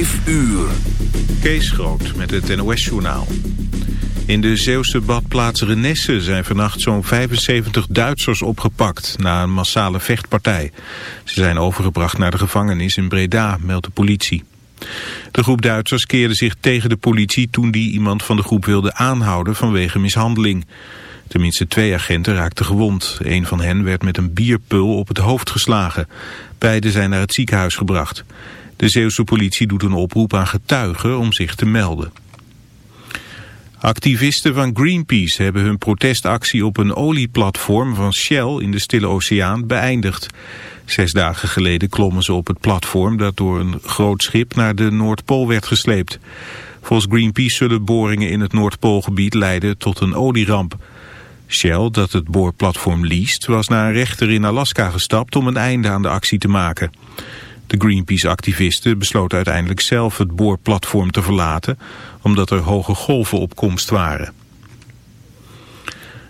Vijf uur. Kees Groot met het NOS-journaal. In de Zeeuwse badplaats Renesse zijn vannacht zo'n 75 Duitsers opgepakt na een massale vechtpartij. Ze zijn overgebracht naar de gevangenis in Breda, meldt de politie. De groep Duitsers keerde zich tegen de politie toen die iemand van de groep wilde aanhouden vanwege mishandeling. Tenminste twee agenten raakten gewond. Een van hen werd met een bierpul op het hoofd geslagen. Beiden zijn naar het ziekenhuis gebracht. De Zeeuwse politie doet een oproep aan getuigen om zich te melden. Activisten van Greenpeace hebben hun protestactie op een olieplatform van Shell in de Stille Oceaan beëindigd. Zes dagen geleden klommen ze op het platform dat door een groot schip naar de Noordpool werd gesleept. Volgens Greenpeace zullen boringen in het Noordpoolgebied leiden tot een olieramp. Shell, dat het boorplatform leest, was naar een rechter in Alaska gestapt om een einde aan de actie te maken. De Greenpeace-activisten besloten uiteindelijk zelf het boorplatform te verlaten, omdat er hoge golven op komst waren.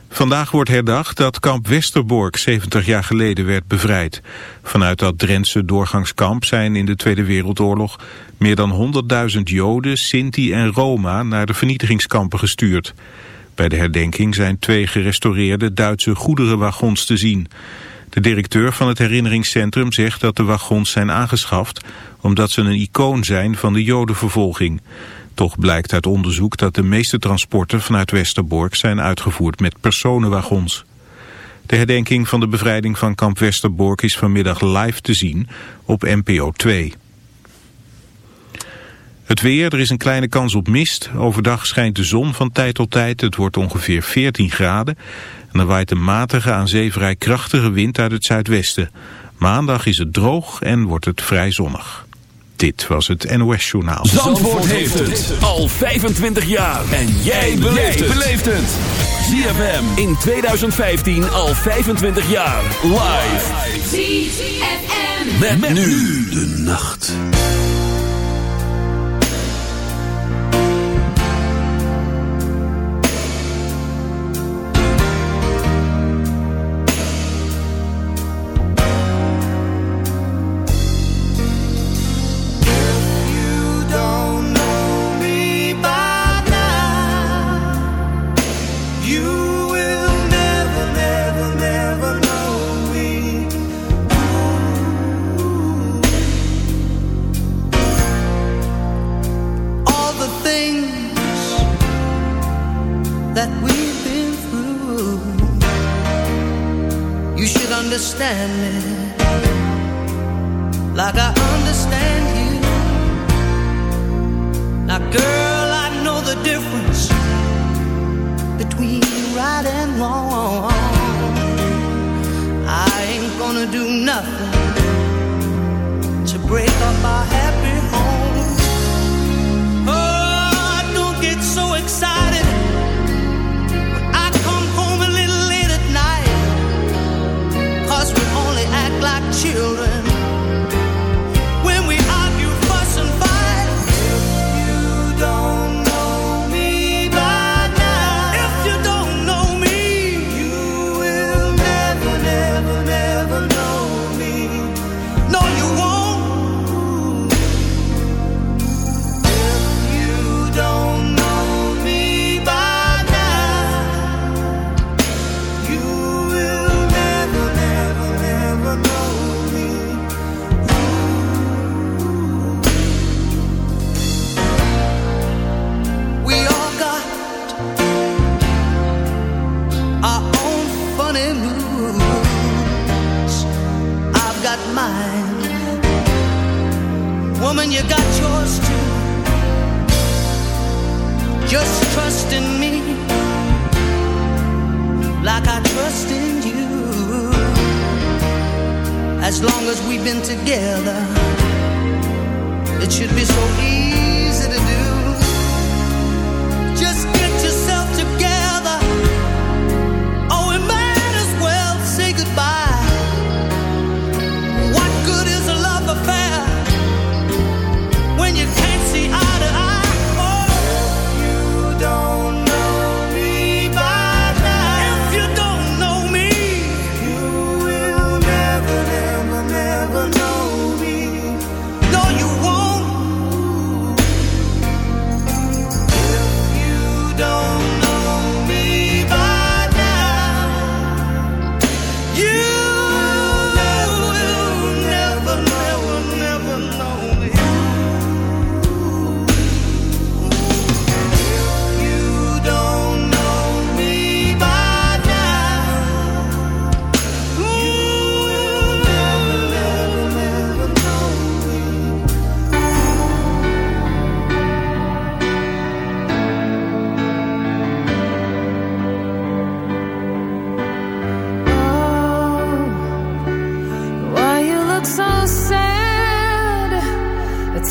Vandaag wordt herdacht dat kamp Westerbork 70 jaar geleden werd bevrijd. Vanuit dat Drentse doorgangskamp zijn in de Tweede Wereldoorlog meer dan 100.000 Joden, Sinti en Roma naar de vernietigingskampen gestuurd. Bij de herdenking zijn twee gerestaureerde Duitse goederenwagons te zien. De directeur van het herinneringscentrum zegt dat de wagons zijn aangeschaft omdat ze een icoon zijn van de jodenvervolging. Toch blijkt uit onderzoek dat de meeste transporten vanuit Westerbork zijn uitgevoerd met personenwagons. De herdenking van de bevrijding van kamp Westerbork is vanmiddag live te zien op NPO 2. Het weer, er is een kleine kans op mist. Overdag schijnt de zon van tijd tot tijd. Het wordt ongeveer 14 graden. En er waait een matige aan zee vrij krachtige wind uit het zuidwesten. Maandag is het droog en wordt het vrij zonnig. Dit was het NOS Journaal. Zandvoort, heeft het al 25 jaar. En jij beleeft het. ZFM in 2015 al 25 jaar. Live. ZFM. met nu de nacht.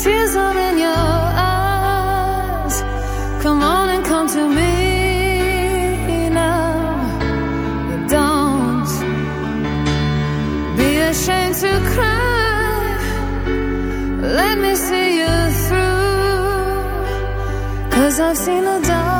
tears are in your eyes. Come on and come to me now. Don't be ashamed to cry. Let me see you through. Cause I've seen the dark.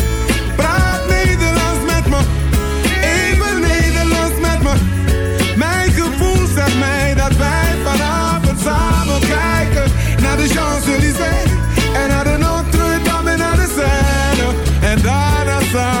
sun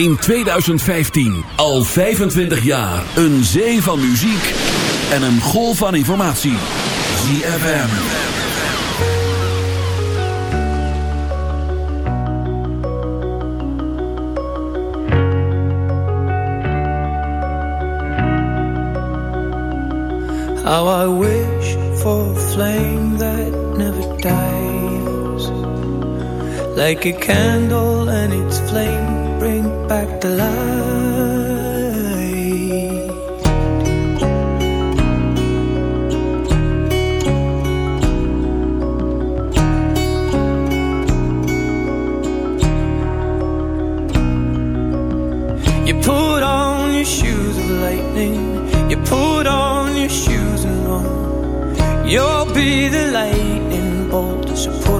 in 2015 al 25 jaar een zee van muziek en een golf van informatie. ZFM. How I wish for a flame that never dies. Like a candle and its flame back the light. You put on your shoes of lightning. You put on your shoes and run. You'll be the lightning bolt, so put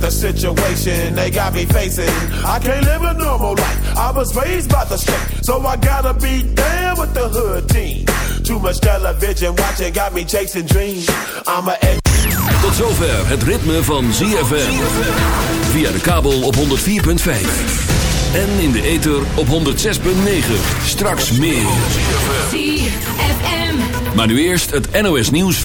At the situation they got me facing. I can't live a normal life. I was raised by the state, so I gotta be down with the hood team. Too much television watching got me chasing dreams. I'm a Tot zover het ritme van ZFM. Via de kabel op 104.5. En in de ether op 106.9. Straks meer. ZFM. Maar nu eerst het NOS nieuws.